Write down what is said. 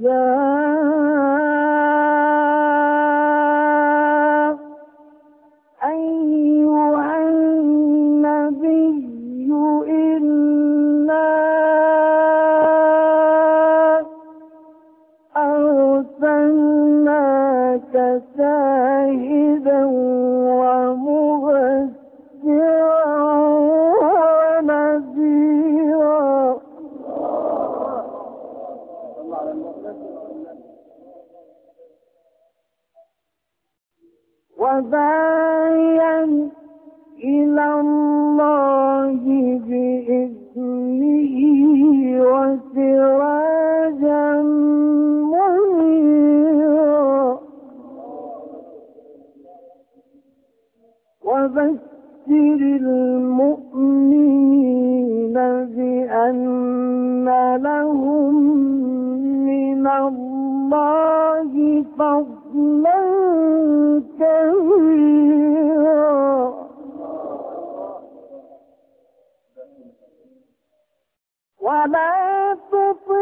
يا أيها النبي وداعيا إلى الله بإذنه وسراجا منيرا. وبشر المؤمنين بأن لهم من الله فضلا كبيرا. ولا تطع